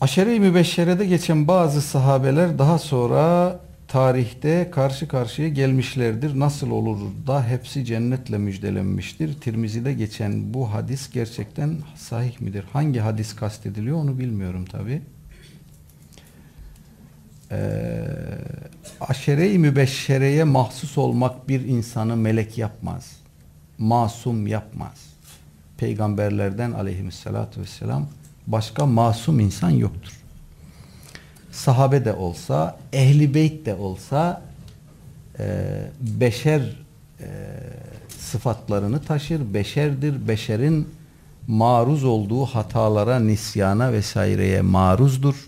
Aşere-i Mübeşşere'de geçen bazı sahabeler daha sonra tarihte karşı karşıya gelmişlerdir. Nasıl olur da hepsi cennetle müjdelenmiştir. Tirmizi'de geçen bu hadis gerçekten sahih midir? Hangi hadis kastediliyor onu bilmiyorum tabi. Ee, aşere-i mübeşşereye mahsus olmak bir insanı melek yapmaz. Masum yapmaz. Peygamberlerden aleyhissalatü vesselam başka masum insan yoktur. Sahabe de olsa, ehli beyt de olsa e, beşer e, sıfatlarını taşır. Beşerdir. Beşerin maruz olduğu hatalara, nisyana vesaireye maruzdur.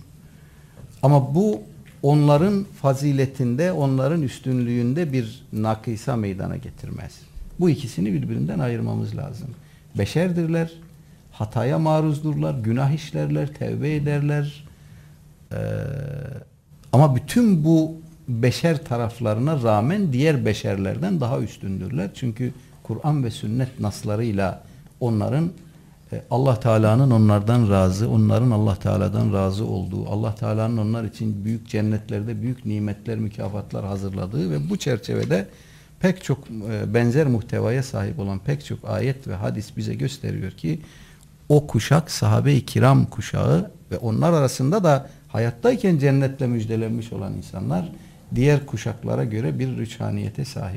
Ama bu onların faziletinde, onların üstünlüğünde bir nakisa meydana getirmez. Bu ikisini birbirinden ayırmamız lazım. Beşerdirler, hataya maruzdurlar, günah işlerler, tevbe ederler. Ee, ama bütün bu beşer taraflarına rağmen diğer beşerlerden daha üstündürler. Çünkü Kur'an ve sünnet naslarıyla onların e, Allah Teala'nın onlardan razı, onların Allah Teala'dan razı olduğu, Allah Teala'nın onlar için büyük cennetlerde büyük nimetler, mükafatlar hazırladığı ve bu çerçevede pek çok e, benzer muhtevaya sahip olan pek çok ayet ve hadis bize gösteriyor ki o kuşak sahabe-i kiram kuşağı ve onlar arasında da hayattayken cennetle müjdelenmiş olan insanlar diğer kuşaklara göre bir rüçhaniyete sahip.